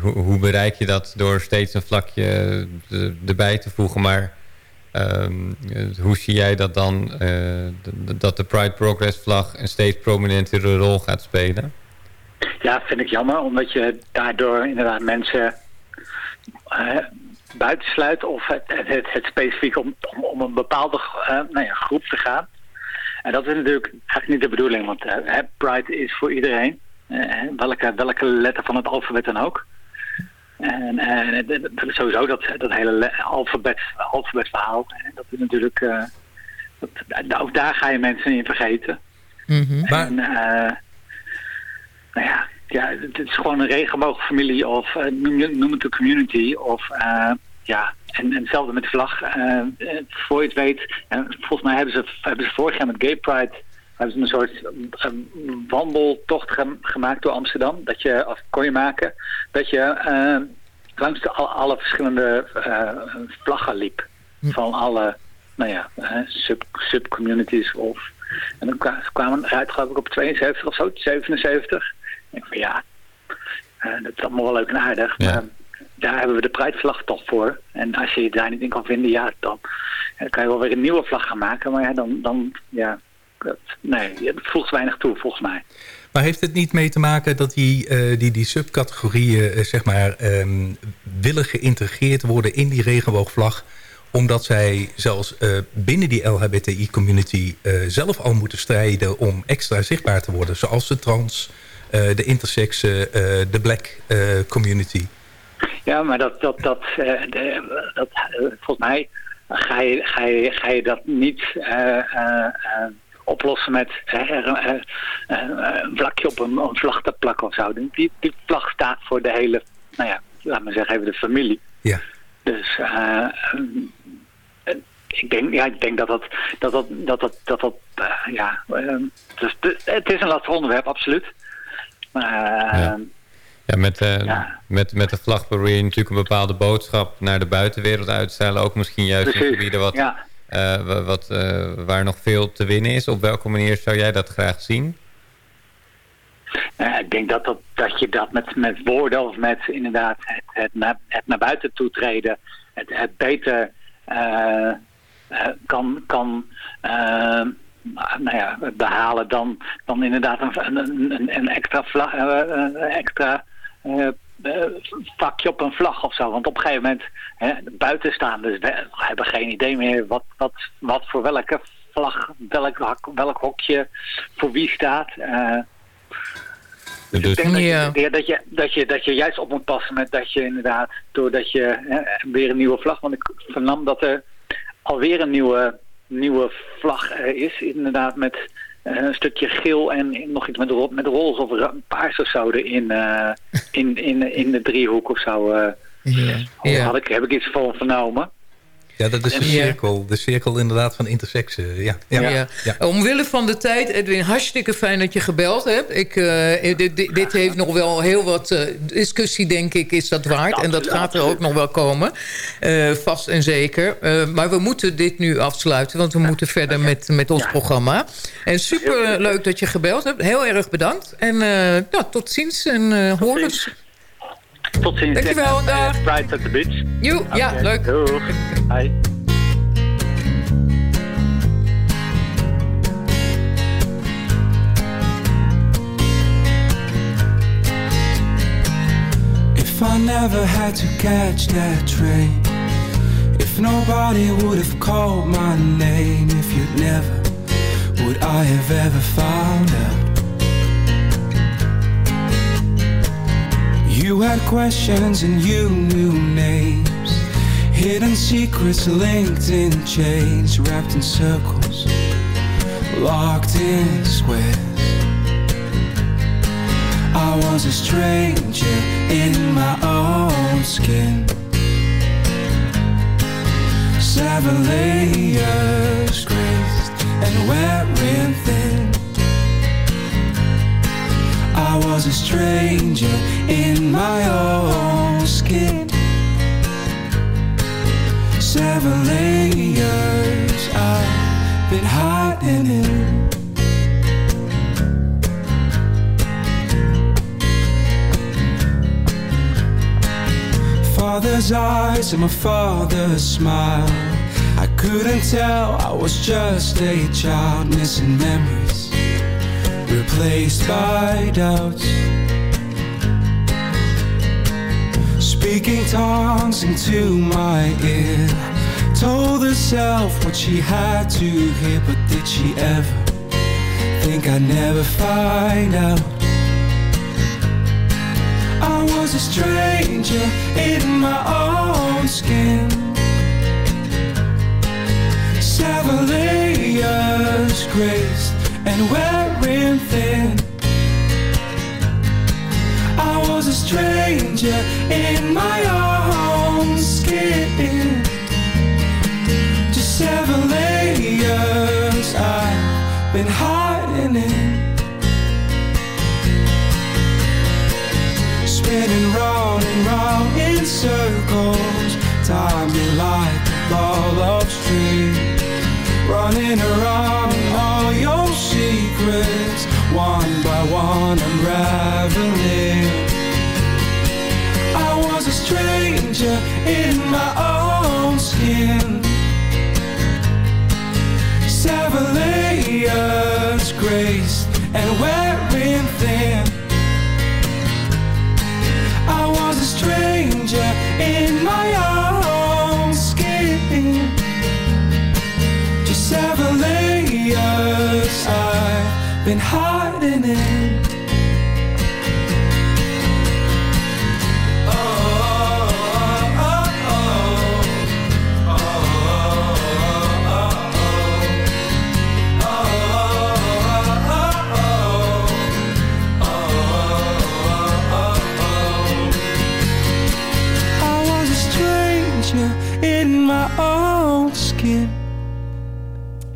Speaker 12: hoe, hoe bereik je dat door steeds een vlakje erbij te voegen... maar Ehm, eh, hoe zie jij dat dan, eh, dat de Pride Progress vlag een steeds prominentere rol gaat spelen?
Speaker 15: Ja, vind ik jammer, omdat je daardoor inderdaad mensen eh, buitensluit of het, het, het, specifiek om, om, om een bepaalde eh, nou ja, groep te gaan. En dat is natuurlijk eigenlijk niet de bedoeling, want Pride is voor iedereen, welke, welke letter van het alfabet dan ook. En, en het- sowieso dat, dat hele le- alfabet, alfabetverhaal, hè, dat is natuurlijk, eh, dat, ook daar ga je mensen in vergeten. En, eh, nou ja, ja, het is gewoon een regenboogfamilie of eh, noem, noem het een community. Of, eh, ja, en, en hetzelfde met de vlag. eh, eh, voor je het weet, eh, volgens mij hebben ze, hebben ze vorig jaar met Gay Pride hebben ze een soort wandeltocht gem- gemaakt door Amsterdam. Dat je, of kon je maken, dat je eh, langs de, al- alle verschillende eh, vlaggen liep. Van alle, nou ja, eh, sub, subcommunities of... En dan kwa- kwamen eruit geloof ik op 72 of zo, 77. Ik denk van ja, dat is allemaal wel leuk en aardig. Maar daar hebben we de Pride-vlag toch voor. En als je je daar niet in kan vinden, ja, dan, dan kan je wel weer een nieuwe vlag gaan maken. Maar ja, dan, dan ja, dat, nee, het voegt weinig toe volgens mij.
Speaker 10: Maar heeft het niet mee te maken dat die, eh, die, die subcategorieën eh, zeg maar, ehm, willen geïntegreerd worden in die regenboogvlag? Omdat zij zelfs eh, binnen die LHBTI-community zelf al moeten strijden om extra zichtbaar te worden. Zoals de trans, de intersex, de black community.
Speaker 15: Ja, maar dat, dat, dat, de- dat volgens mij ga je, ga je, ga je dat niet oplossen met eh, een vlakje op een, een vlag te plakken of zo. Die, die vlag staat voor de hele, nou ja, laat maar zeggen even de familie.
Speaker 10: Ja.
Speaker 15: Dus eh, eh, ik denk, ja, ik denk dat dat, dat, dat, dat, dat, dat, dat ja, eh, dus het is een lastig onderwerp, absoluut. Maar eh,
Speaker 12: Ja, met, Met, met de vlag probeer je natuurlijk een bepaalde boodschap naar de buitenwereld uit te stellen. Ook misschien juist in
Speaker 15: Precies,
Speaker 12: gebieden wat,
Speaker 15: ja.
Speaker 12: Eh, wa- wat, eh, waar nog veel te winnen is. Op welke manier zou jij dat graag zien?
Speaker 15: Ja, ik denk dat, dat, dat je dat met, met woorden of met inderdaad het, het, naar, het naar buiten toetreden, het, het beter eh, eh, kan, kan eh, nou ja, behalen dan, dan inderdaad een, een, een, extra, vlag, eh, extra eh, eh, vakje op een vlag of zo. Want op een gegeven moment, hè, de buitenstaanders we- hebben geen idee meer wat, wat, wat voor welke vlag, welk, welk hokje voor wie staat. Eh,
Speaker 12: Dus,
Speaker 15: ik denk dat, je, ja, dat, je, dat, je, dat je juist op moet passen met dat je inderdaad, doordat je hè, weer een nieuwe vlag, want ik vernam dat er alweer een nieuwe, nieuwe vlag er is, inderdaad met eh, een stukje geel en nog iets met, ro met roze of paars of zo erin, eh, in, in, in de driehoek of zo. eh.
Speaker 11: Ja.
Speaker 15: Had ik, heb ik iets van vernomen.
Speaker 10: Ja, dat is de
Speaker 15: En-
Speaker 10: cirkel. De cirkel inderdaad van intersex. eh, ja. Ja.
Speaker 11: Ja. Omwille van de tijd, Edwin, hartstikke fijn dat je gebeld hebt. Ik, eh, dit, dit, dit heeft nog wel heel wat eh, discussie, denk ik, is dat waard. en dat gaat er ook nog wel komen, eh, vast en zeker. Eh, maar we moeten dit nu afsluiten, want we moeten verder met, met ons programma. En super leuk dat je gebeld hebt. Heel erg bedankt. En eh, nou, tot ziens en eh horens.
Speaker 15: Tot ziens.
Speaker 11: Dankjewel,
Speaker 15: En,
Speaker 11: dag.
Speaker 15: eh, Pride at the beach.
Speaker 11: Jo, ja,
Speaker 15: Oké,
Speaker 11: leuk.
Speaker 15: Doeg. Hi.
Speaker 3: If I never had to catch that train,
Speaker 16: If nobody would have called my name, if you'd never, would I have ever found out? You had questions and you knew names, hidden secrets linked in chains, wrapped in circles, locked in squares. I was a stranger in my own skin. Seven layers graced and wearing thin. I was a stranger in my own skin. Seven layers I've been hiding in. Father's eyes and my father's smile. I couldn't tell, I was just a child missing memories, replaced by doubts. Speaking tongues into my ear, told herself what she had to hear, but did she ever think I'd never find out? I was a stranger in my own skin. Seven layers graced and wearing thin. I was a stranger in my own skin.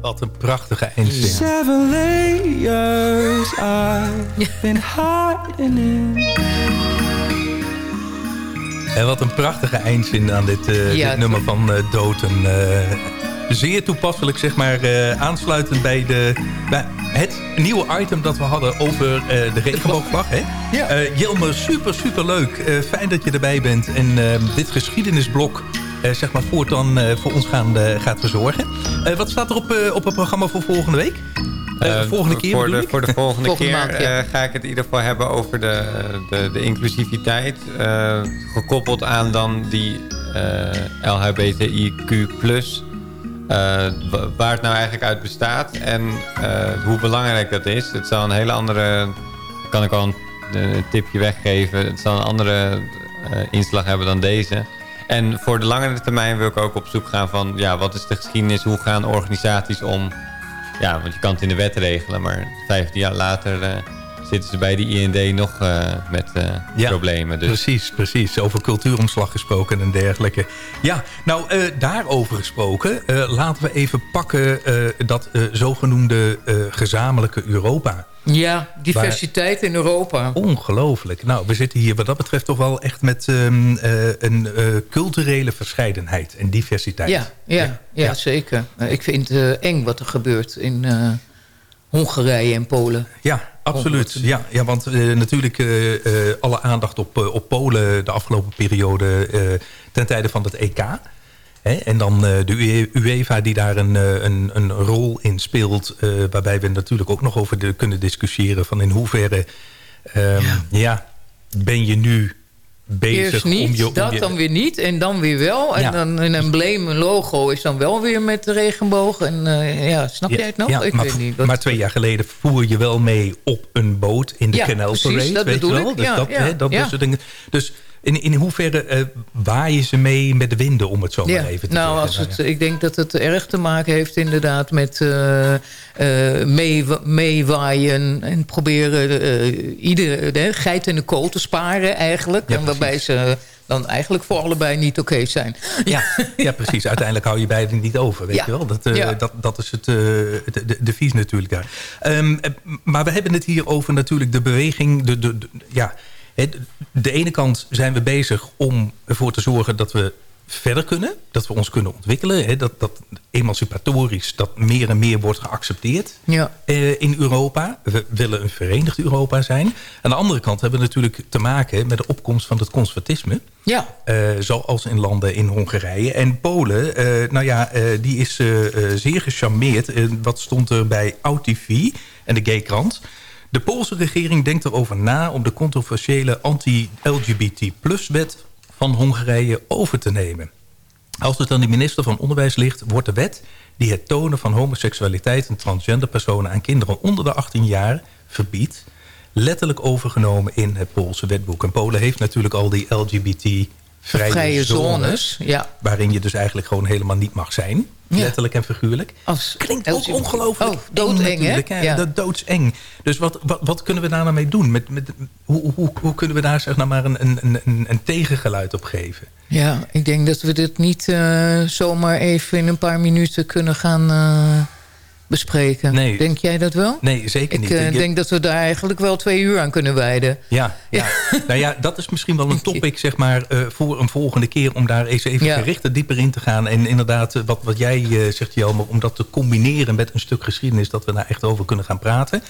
Speaker 10: Wat een prachtige eindzin.
Speaker 16: Seven layers I've been hiding in.
Speaker 10: En wat een prachtige eindzin aan dit, eh,
Speaker 11: Ja,
Speaker 10: dit nummer van eh Doten. Eh, zeer toepasselijk, zeg maar, eh, aansluitend bij, de, bij het nieuwe item dat we hadden over eh, de regenboogvlag. Hè?
Speaker 11: Ja.
Speaker 10: Eh, Jelme, super, super leuk. Eh, fijn dat je erbij bent. En eh, dit geschiedenisblok, zeg maar, voortaan eh, voor ons gaan, eh, gaat verzorgen. Eh, wat staat er op, eh, op het programma voor volgende week? Eh,
Speaker 12: Eh,
Speaker 10: volgende keer
Speaker 12: voor de,
Speaker 10: ik?
Speaker 12: voor de volgende, <laughs>
Speaker 11: Volgende
Speaker 12: keer
Speaker 11: maand, ja.
Speaker 12: eh, ga ik het in ieder geval hebben over de, de, de inclusiviteit. eh, gekoppeld aan dan die eh, LHBTIQ+. eh, wa- waar het nou eigenlijk uit bestaat en eh, hoe belangrijk dat is. Het zal een hele andere... kan ik al een, een tipje weggeven. Het zal een andere eh, inslag hebben dan deze. En voor de langere termijn wil ik ook op zoek gaan van... ja, wat is de geschiedenis? Hoe gaan organisaties om ja, want je kan het in de wet regelen, maar 15 jaar later eh, zitten ze bij die IND nog eh, met eh,
Speaker 10: Ja,
Speaker 12: problemen. Dus
Speaker 10: Precies, precies. Over cultuuromslag gesproken en dergelijke. Ja, nou, daarover gesproken. laten we even pakken dat zogenoemde gezamenlijke Europa.
Speaker 11: Ja, diversiteit in Europa.
Speaker 10: Ongelooflijk. Nou, we zitten hier wat dat betreft toch wel echt met ehm, eh, een eh, culturele verscheidenheid en diversiteit.
Speaker 11: Ja, ja, ja, zeker. Eh, Ik vind het eh, eng wat er gebeurt in Hongarije en Polen.
Speaker 10: Ja, absoluut. Ja, ja, want natuurlijk alle aandacht op, op Polen de afgelopen periode ten tijde van het EK. En dan eh, de UE UEFA die daar een, eh, een, een rol in speelt. eh, waarbij we natuurlijk ook nog over de, kunnen discussiëren van in hoeverre... ehm, ja. ben je nu bezig
Speaker 11: Eerst niet,
Speaker 10: om je... om
Speaker 11: dat
Speaker 10: je-
Speaker 11: dan weer niet en dan weer wel. En
Speaker 10: Ja.
Speaker 11: dan een embleem, een logo is dan wel weer met de regenboog. En ja, snap jij het nog?
Speaker 10: Ja,
Speaker 11: ik
Speaker 10: maar,
Speaker 11: weet niet. Wat-
Speaker 10: maar twee jaar geleden voer je wel mee op een boot in de
Speaker 11: Ja,
Speaker 10: Canal
Speaker 11: precies,
Speaker 10: Parade.
Speaker 11: dat
Speaker 10: weet je
Speaker 11: bedoel
Speaker 10: wel?
Speaker 11: ik.
Speaker 10: Dus
Speaker 11: Ja,
Speaker 10: dat,
Speaker 11: ja,
Speaker 10: hè, dat
Speaker 11: ja.
Speaker 10: soort dingen. Dus in, in hoeverre eh waaien ze mee met de winden, om het zo maar even te
Speaker 11: nou,
Speaker 10: zeggen?
Speaker 11: als het, ik denk dat het erg te maken heeft inderdaad met eh, eh, mee- meewaaien en proberen iedere de geit in de kool te sparen eigenlijk.
Speaker 10: Ja,
Speaker 11: en waarbij ze dan eigenlijk voor allebei niet oké zijn.
Speaker 10: Ja, ja, precies. Uiteindelijk hou je beiden niet over, weet
Speaker 11: Ja.
Speaker 10: je wel. Dat,
Speaker 11: Ja.
Speaker 10: dat, dat is het, eh, de, de, de vies natuurlijk daar. Eh, maar we hebben het hier over natuurlijk de beweging. De, de, de- ja, de- de ene kant zijn we bezig om ervoor te zorgen dat we verder kunnen. Dat we ons kunnen ontwikkelen. Hè, dat, dat emancipatorisch dat meer en meer wordt geaccepteerd
Speaker 11: Ja.
Speaker 10: eh, in Europa. We willen een verenigd Europa zijn. Aan de andere kant hebben we natuurlijk te maken met de opkomst van het conservatisme.
Speaker 11: Ja.
Speaker 10: Eh, zoals in landen in Hongarije. En Polen, eh, nou ja, die is zeer gecharmeerd. Wat stond er bij OutTV en de Gay-krant? De Poolse regering denkt erover na om de controversiële anti-LGBT-plus-wet van Hongarije over te nemen. Als het aan de minister van Onderwijs ligt, wordt de wet die het tonen van homoseksualiteit en transgender personen aan kinderen onder de 18 jaar verbiedt, letterlijk overgenomen in het Poolse wetboek. En Polen heeft natuurlijk al die LGBT-vrije
Speaker 11: Vrije
Speaker 10: zones,
Speaker 11: zones, ja.
Speaker 10: waarin je dus eigenlijk gewoon helemaal niet mag zijn. Letterlijk en figuurlijk.
Speaker 11: Als
Speaker 10: Klinkt ook ongelooflijk
Speaker 11: Oh, doodeng,
Speaker 10: eng
Speaker 11: hè? Ja.
Speaker 10: Dat doodseng. Dus wat, wat, wat kunnen we daar nou mee doen? Met, met, hoe, hoe, hoe kunnen we daar zeg nou maar een, een, een, een tegengeluid op geven?
Speaker 11: Ja, ik denk dat we dit niet eh, zomaar even in een paar minuten kunnen gaan eh, bespreken.
Speaker 10: Nee.
Speaker 11: Denk jij dat wel?
Speaker 10: Nee, zeker
Speaker 11: Ik
Speaker 10: niet.
Speaker 11: eh,
Speaker 10: Ik-
Speaker 11: denk dat we daar eigenlijk wel twee uur aan kunnen wijden.
Speaker 10: Ja, ja. <laughs> nou ja, dat is misschien wel een topic zeg maar, eh, voor een volgende keer... om daar eens even
Speaker 11: Ja.
Speaker 10: gerichter dieper in te gaan. En inderdaad, eh, wat, wat jij zegt, Jelmer... om dat te combineren met een stuk geschiedenis... dat we daar echt over kunnen gaan praten.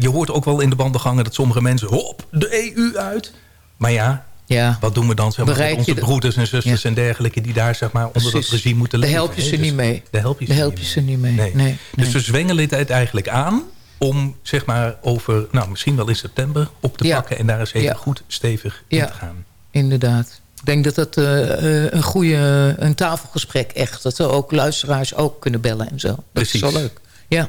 Speaker 10: Je hoort ook wel in de bandengangen dat sommige mensen... hop, de EU uit. Maar ja,
Speaker 11: Ja.
Speaker 10: wat doen we dan zeg maar, met onze broeders en zusters en dergelijke... die daar zeg maar, onder dat regime moeten
Speaker 11: Daar
Speaker 10: leven?
Speaker 11: help je ze
Speaker 10: Dus
Speaker 11: niet mee.
Speaker 10: Daar help je
Speaker 11: Daar
Speaker 10: ze
Speaker 11: help
Speaker 10: niet
Speaker 11: je ze niet mee.
Speaker 10: Nee.
Speaker 11: Nee,
Speaker 10: Dus we zwengelen het eigenlijk aan om zeg maar over, nou misschien wel in september op te
Speaker 11: Ja.
Speaker 10: pakken en daar eens even
Speaker 11: Ja.
Speaker 10: goed stevig in te gaan.
Speaker 11: Inderdaad. Ik denk dat dat eh, eh, een goede een tafelgesprek echt... dat er ook luisteraars ook kunnen bellen en zo. Dat
Speaker 10: Precies.
Speaker 11: is wel leuk. Ja.